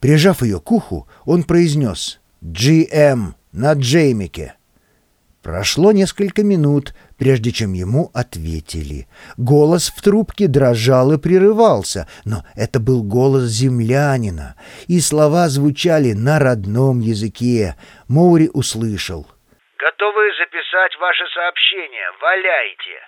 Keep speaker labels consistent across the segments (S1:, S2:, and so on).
S1: Прижав ее к уху, он произнес «GM на Джеймике». Прошло несколько минут, прежде чем ему ответили. Голос в трубке дрожал и прерывался, но это был голос землянина, и слова звучали на родном языке. Моури услышал.
S2: «Готовы записать ваше сообщение? Валяйте!»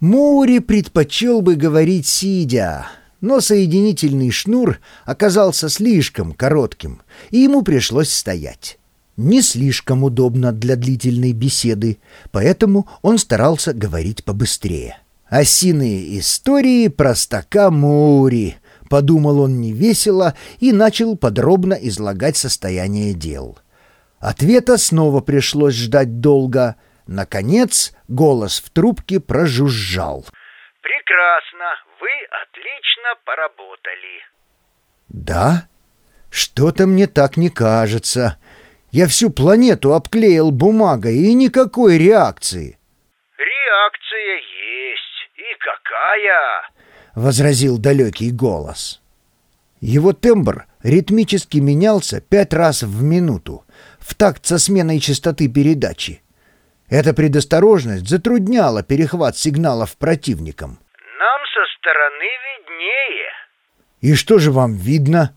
S1: Моури предпочел бы говорить сидя, но соединительный шнур оказался слишком коротким, и ему пришлось стоять. Не слишком удобно для длительной беседы, поэтому он старался говорить побыстрее. «Осиные истории простака Моури», — подумал он невесело и начал подробно излагать состояние дел. Ответа снова пришлось ждать долго. Наконец голос в трубке прожужжал.
S2: «Прекрасно, вы отлично поработали».
S1: «Да? Что-то мне так не кажется. Я всю планету обклеил бумагой, и никакой реакции».
S2: «Реакция есть. И какая?»
S1: — возразил далекий голос. Его тембр ритмически менялся пять раз в минуту, в такт со сменой частоты передачи. Эта предосторожность затрудняла перехват сигналов противникам.
S2: «Нам со стороны виднее».
S1: «И что же вам видно?»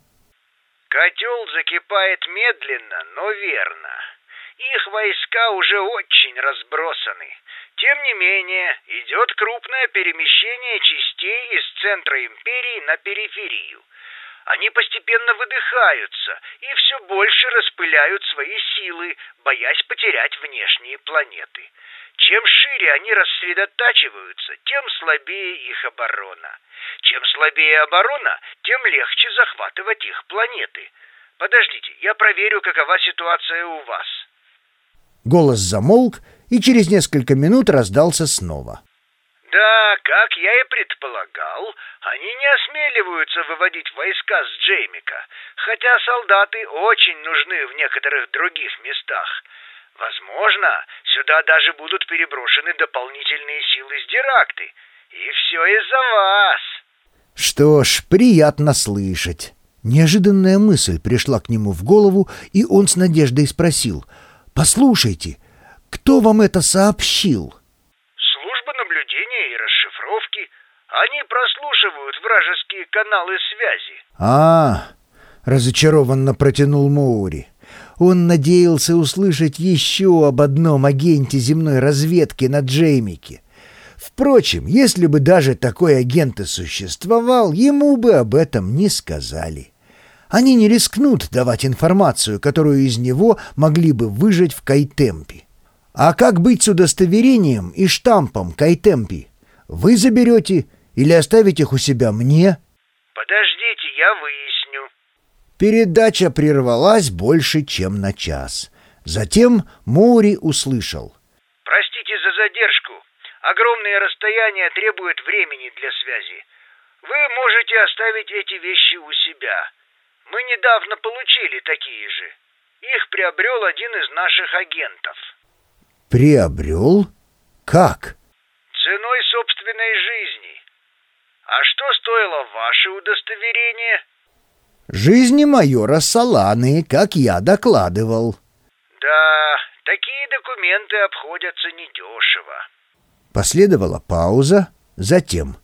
S2: «Котел закипает медленно, но верно. Их войска уже очень разбросаны. Тем не менее, идет крупное перемещение частей из центра империи на периферию. Они постепенно выдыхаются и все больше распыляют свои силы, боясь потерять внешние планеты. Чем шире они рассредотачиваются, тем слабее их оборона. Чем слабее оборона, тем легче захватывать их планеты. Подождите, я проверю, какова ситуация у вас.
S1: Голос замолк, и через несколько минут раздался снова.
S2: Да, как я и предполагал, они не осмеливаются выводить войска с Джеймика, хотя солдаты очень нужны в некоторых других местах. Возможно, сюда даже будут переброшены дополнительные силы с Диракты. И все из-за вас.
S1: Что ж, приятно слышать. Неожиданная мысль пришла к нему в голову, и он с надеждой спросил. «Послушайте, кто вам это сообщил?»
S2: Служба наблюдения и расшифровки. Они прослушивают вражеские каналы связи.
S1: «А, — разочарованно протянул Моури. Он надеялся услышать еще об одном агенте земной разведки на Джеймике. Впрочем, если бы даже такой агент и существовал, ему бы об этом не сказали. Они не рискнут давать информацию, которую из него могли бы выжать в Кайтемпе. А как быть с удостоверением и штампом Кайтемпи? Вы заберете или оставите их у себя мне?
S2: Подождите, я выясню.
S1: Передача прервалась больше, чем на час. Затем Моури услышал.
S2: Простите за задержку. Огромные расстояния требуют времени для связи. Вы можете оставить эти вещи у себя. Мы недавно получили такие же. Их приобрел один из наших агентов.
S1: Приобрел? Как?
S2: Ценой собственной жизни. А что стоило ваше удостоверение?
S1: Жизни майора Саланы, как я докладывал.
S2: Да, такие документы обходятся недешево.
S1: Последовала пауза, затем.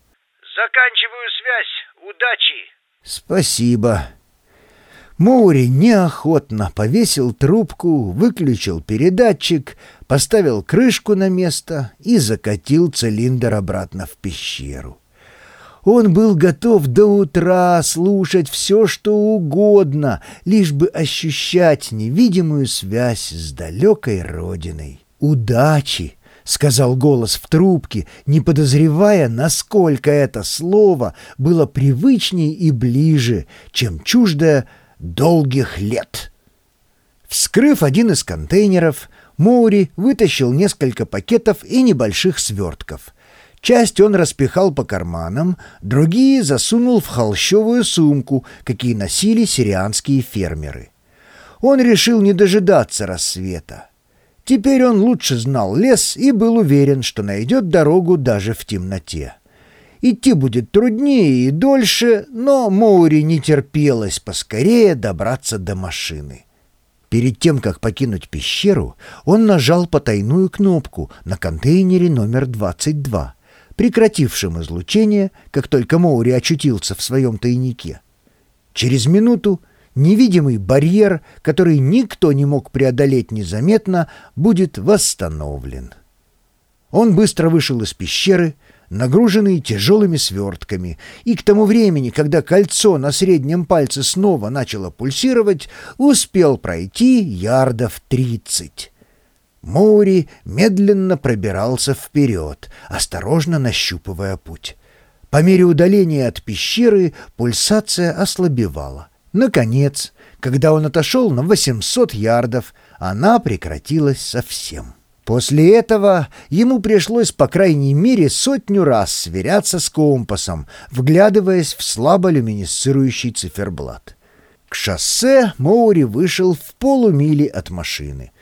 S2: Заканчиваю связь. Удачи.
S1: Спасибо. Моури неохотно повесил трубку, выключил передатчик, поставил крышку на место и закатил цилиндр обратно в пещеру. Он был готов до утра слушать все, что угодно, лишь бы ощущать невидимую связь с далекой родиной. «Удачи!» — сказал голос в трубке, не подозревая, насколько это слово было привычней и ближе, чем чуждое долгих лет. Вскрыв один из контейнеров, Моури вытащил несколько пакетов и небольших свертков. Часть он распихал по карманам, другие засунул в холщовую сумку, какие носили сирианские фермеры. Он решил не дожидаться рассвета. Теперь он лучше знал лес и был уверен, что найдет дорогу даже в темноте. Идти будет труднее и дольше, но Моури не терпелось поскорее добраться до машины. Перед тем, как покинуть пещеру, он нажал потайную кнопку на контейнере номер 22, прекратившем излучение, как только Моури очутился в своем тайнике. Через минуту невидимый барьер, который никто не мог преодолеть незаметно, будет восстановлен. Он быстро вышел из пещеры, нагруженный тяжелыми свертками, и к тому времени, когда кольцо на среднем пальце снова начало пульсировать, успел пройти ярдов тридцать. Моури медленно пробирался вперед, осторожно нащупывая путь. По мере удаления от пещеры пульсация ослабевала. Наконец, когда он отошел на 800 ярдов, она прекратилась совсем. После этого ему пришлось по крайней мере сотню раз сверяться с компасом, вглядываясь в слабо люминесцирующий циферблат. К шоссе Моури вышел в полумиле от машины.